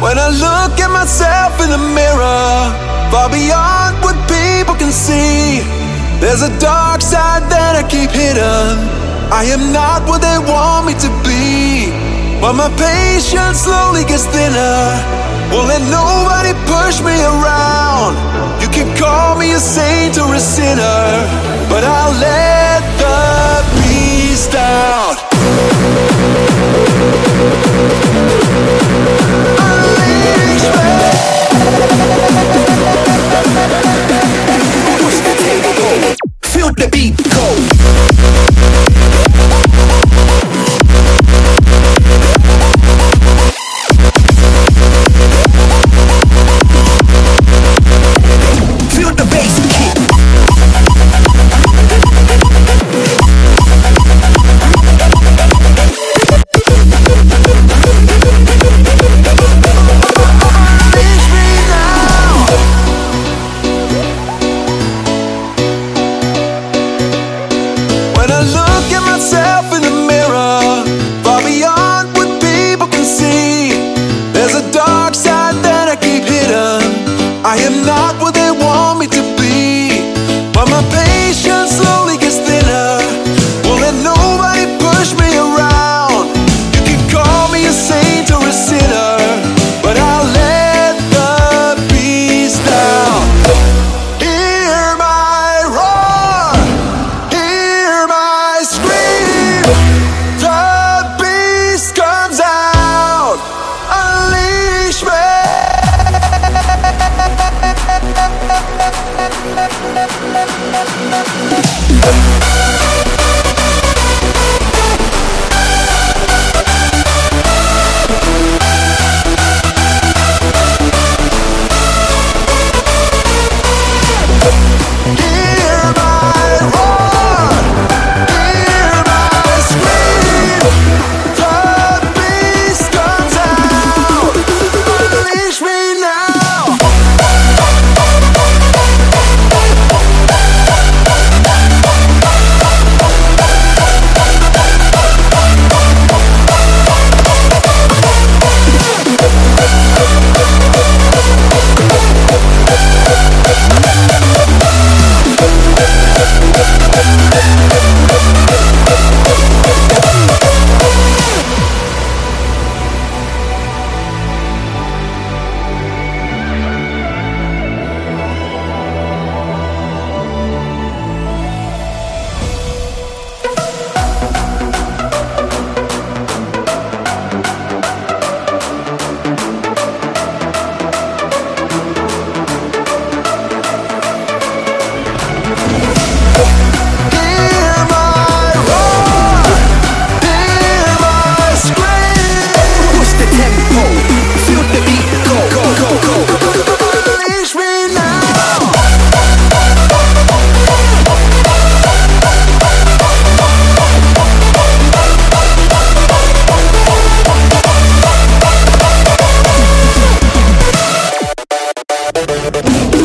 When I look at myself in the mirror, far beyond what people can see, there's a dark side that I keep hidden. I am not what they want me to be, but my patience slowly gets thinner. Won't let nobody push me around. You can call me a saint or a sinner, but I'll let the beast out. Myself in the mirror, far beyond what people can see, there's a dark side that I keep hidden. I am not Música